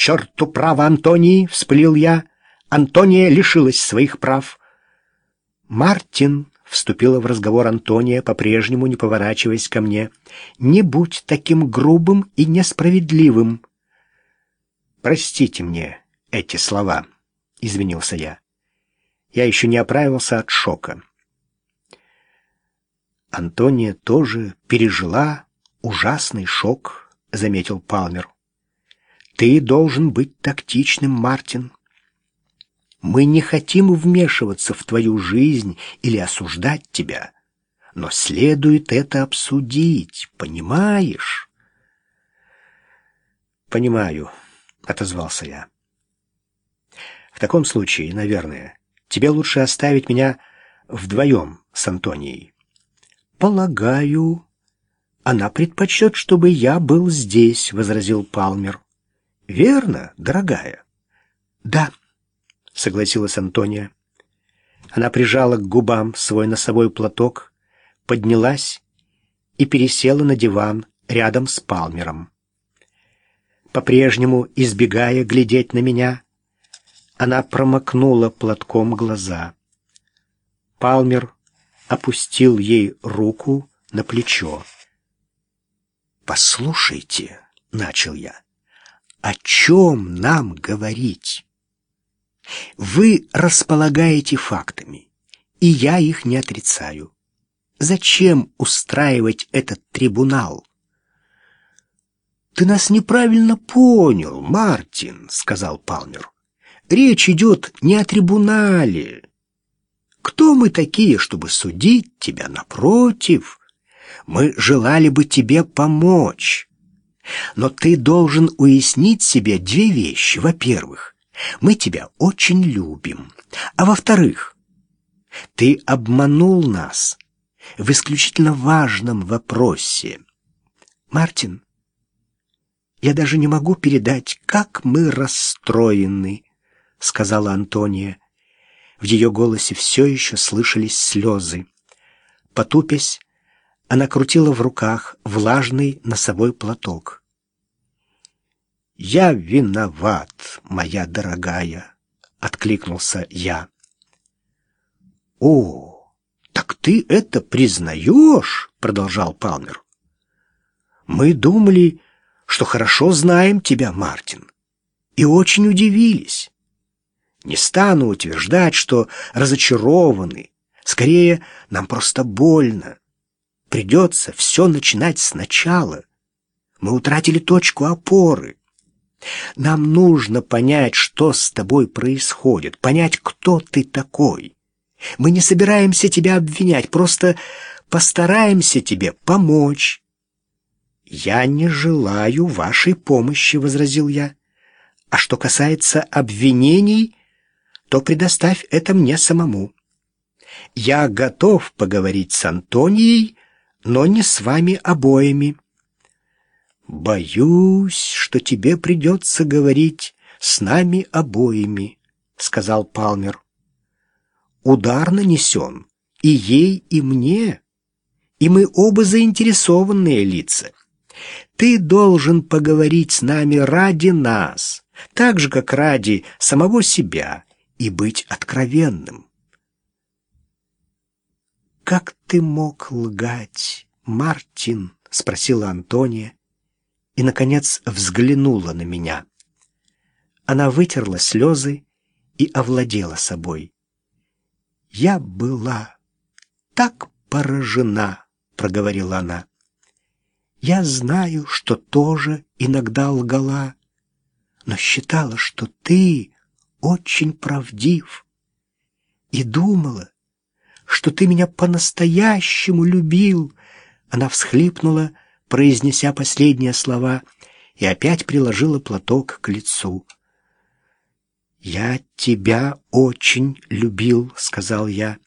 черту право Антонии!» — вспылил я. Антония лишилась своих прав. «Мартин!» — вступила в разговор Антония, по-прежнему не поворачиваясь ко мне. «Не будь таким грубым и несправедливым!» «Простите мне эти слова», — извинился я. Я еще не оправился от шока. Антония тоже пережила ужасный шок, — заметил Палмер. Ты должен быть тактичным, Мартин. Мы не хотим вмешиваться в твою жизнь или осуждать тебя, но следует это обсудить, понимаешь? Понимаю, — отозвался я. В таком случае, наверное, тебе лучше оставить меня вдвоем с Антонией. Полагаю, она предпочтет, чтобы я был здесь, — возразил Палмер. Верно, дорогая? Да, — согласилась Антония. Она прижала к губам свой носовой платок, поднялась и пересела на диван рядом с Палмером. По-прежнему, избегая глядеть на меня, она промокнула платком глаза. Палмер опустил ей руку на плечо. «Послушайте», — начал я, — «о чем нам говорить? Вы располагаете фактами, и я их не отрицаю. Зачем устраивать этот трибунал?» «Ты нас неправильно понял, Мартин», — сказал Палмер. «Речь идет не о трибунале, кто мы такие, чтобы судить тебя напротив? Мы желали бы тебе помочь. Но ты должен уяснить себе две вещи. Во-первых, мы тебя очень любим. А во-вторых, ты обманул нас в исключительно важном вопросе. Мартин, я даже не могу передать, как мы расстроены, сказала Антония. В ее голосе все еще слышались слезы. Потупясь, она крутила в руках влажный носовой платок. «Я виноват, моя дорогая», — откликнулся я. «О, так ты это признаешь?» — продолжал Палмер. «Мы думали, что хорошо знаем тебя, Мартин, и очень удивились. Не стану утверждать, что разочарованы. Скорее, нам просто больно. Придется все начинать сначала. Мы утратили точку опоры. Нам нужно понять, что с тобой происходит, понять, кто ты такой. Мы не собираемся тебя обвинять, просто постараемся тебе помочь. «Я не желаю вашей помощи», — возразил я. «А что касается обвинений, то предоставь это мне самому. Я готов поговорить с Антонией, но не с вами обоими. Боюсь, что тебе придется говорить с нами обоими, сказал Палмер. Удар нанесен и ей, и мне, и мы оба заинтересованные лица. Ты должен поговорить с нами ради нас, так же, как ради самого себя и быть откровенным. «Как ты мог лгать, Мартин?» — спросила Антония и, наконец, взглянула на меня. Она вытерла слезы и овладела собой. «Я была так поражена», — проговорила она. «Я знаю, что тоже иногда лгала, но считала, что ты очень правдив и думала, что ты меня по-настоящему любил. Она всхлипнула, произнеся последние слова, и опять приложила платок к лицу. «Я тебя очень любил», — сказал я,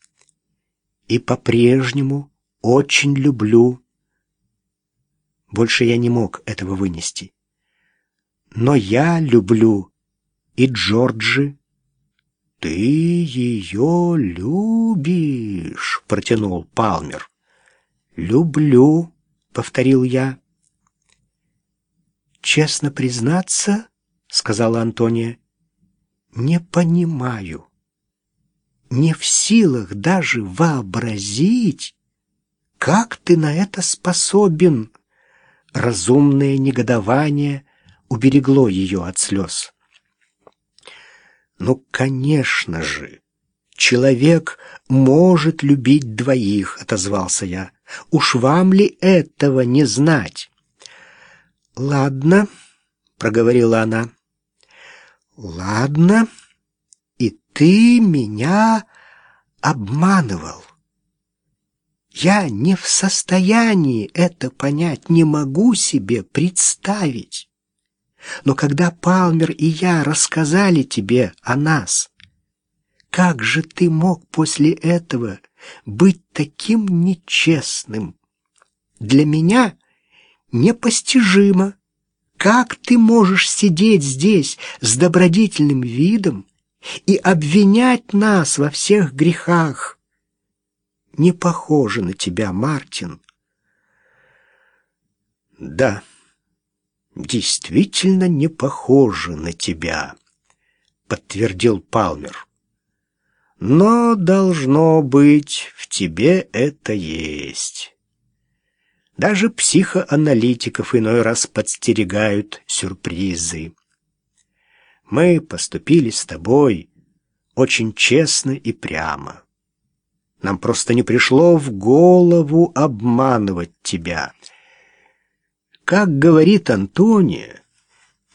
— «и по-прежнему очень люблю». Больше я не мог этого вынести. Но я люблю и Джорджи. «Ты ее любишь», — протянул Палмер. «Люблю», — повторил я. «Честно признаться», — сказала Антония. «Не понимаю, не в силах даже вообразить, как ты на это способен». Разумное негодование уберегло ее от слез. «Ну, конечно же, человек может любить двоих», — отозвался я. «Уж вам ли этого не знать?» «Ладно», — проговорила она. «Ладно, и ты меня обманывал. Я не в состоянии это понять, не могу себе представить. Но когда Палмер и я рассказали тебе о нас, как же ты мог после этого быть таким нечестным? Для меня непостижимо, как ты можешь сидеть здесь с добродетельным видом и обвинять нас во всех грехах? Не похоже на тебя, Мартин. Да, действительно не похоже на тебя, подтвердил Палмер. Но должно быть, в тебе это есть. Даже психоаналитиков иной раз подстерегают сюрпризы. Мы поступили с тобой очень честно и прямо. Нам просто не пришло в голову обманывать тебя. Как говорит Антония,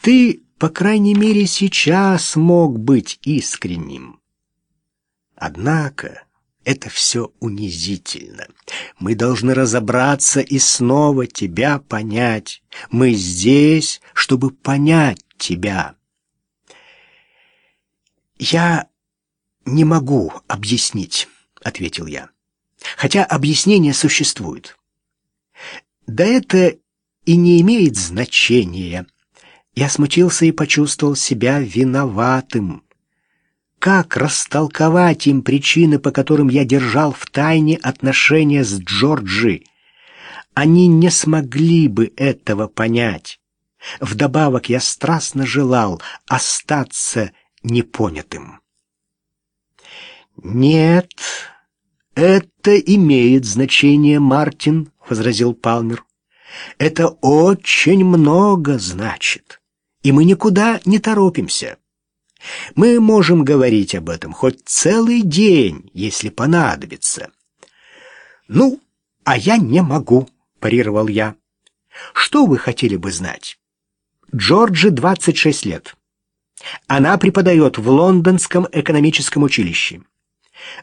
ты, по крайней мере, сейчас мог быть искренним. Однако это все унизительно. Мы должны разобраться и снова тебя понять. Мы здесь, чтобы понять тебя. Я не могу объяснить, ответил я. Хотя объяснение существует. Да это и не имеет значения. Я смутился и почувствовал себя виноватым. Как растолковать им причины, по которым я держал в тайне отношения с Джорджи? Они не смогли бы этого понять. Вдобавок я страстно желал остаться непонятым. «Нет, это имеет значение, Мартин», — возразил Палмер. «Это очень много значит, и мы никуда не торопимся». Мы можем говорить об этом хоть целый день, если понадобится. Ну, а я не могу, парировал я. Что вы хотели бы знать? Джорджи 26 лет. Она преподает в Лондонском экономическом училище.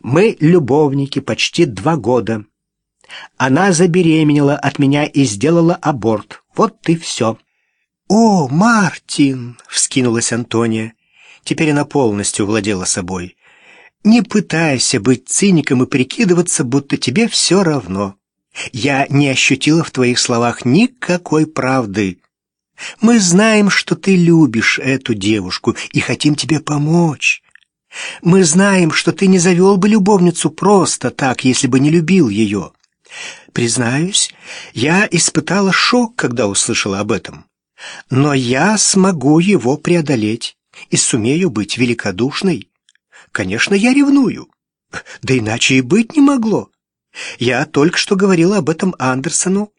Мы любовники почти два года. Она забеременела от меня и сделала аборт. Вот и все. «О, Мартин!» — вскинулась Антония. Теперь она полностью владела собой. «Не пытайся быть циником и прикидываться, будто тебе все равно. Я не ощутила в твоих словах никакой правды. Мы знаем, что ты любишь эту девушку и хотим тебе помочь. Мы знаем, что ты не завел бы любовницу просто так, если бы не любил ее. Признаюсь, я испытала шок, когда услышала об этом. Но я смогу его преодолеть и сумею быть великодушной. Конечно, я ревную. Да иначе и быть не могло. Я только что говорила об этом Андерсону,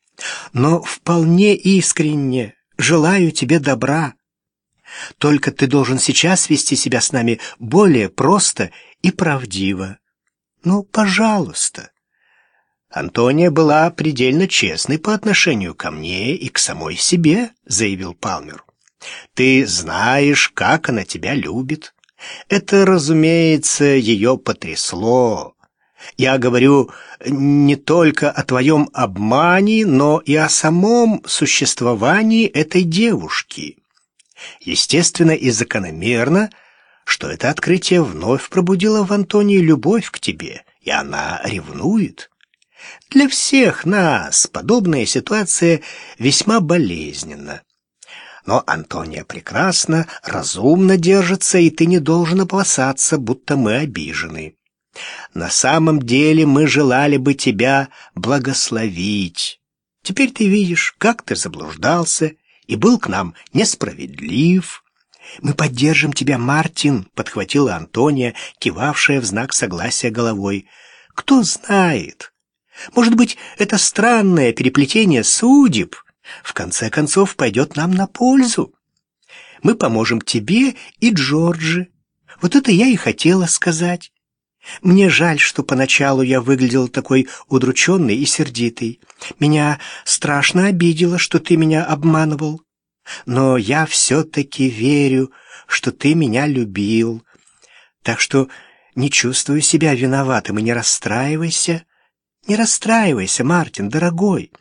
но вполне искренне желаю тебе добра. Только ты должен сейчас вести себя с нами более просто и правдиво. Ну, пожалуйста. Антония была предельно честной по отношению ко мне и к самой себе, заявил Палмер. Ты знаешь, как она тебя любит. Это, разумеется, ее потрясло. Я говорю не только о твоем обмане, но и о самом существовании этой девушки. Естественно и закономерно, что это открытие вновь пробудило в Антонии любовь к тебе, и она ревнует. Для всех нас подобная ситуация весьма болезненна. Но Антония прекрасно, разумно держится, и ты не должен опасаться, будто мы обижены. На самом деле мы желали бы тебя благословить. Теперь ты видишь, как ты заблуждался и был к нам несправедлив. Мы поддержим тебя, Мартин, подхватила Антония, кивавшая в знак согласия головой. Кто знает? Может быть, это странное переплетение судеб в конце концов пойдет нам на пользу. Мы поможем тебе и Джорджи. Вот это я и хотела сказать. Мне жаль, что поначалу я выглядел такой удрученный и сердитый. Меня страшно обидело, что ты меня обманывал. Но я все-таки верю, что ты меня любил. Так что не чувствую себя виноватым и не расстраивайся. Не расстраивайся, Мартин, дорогой.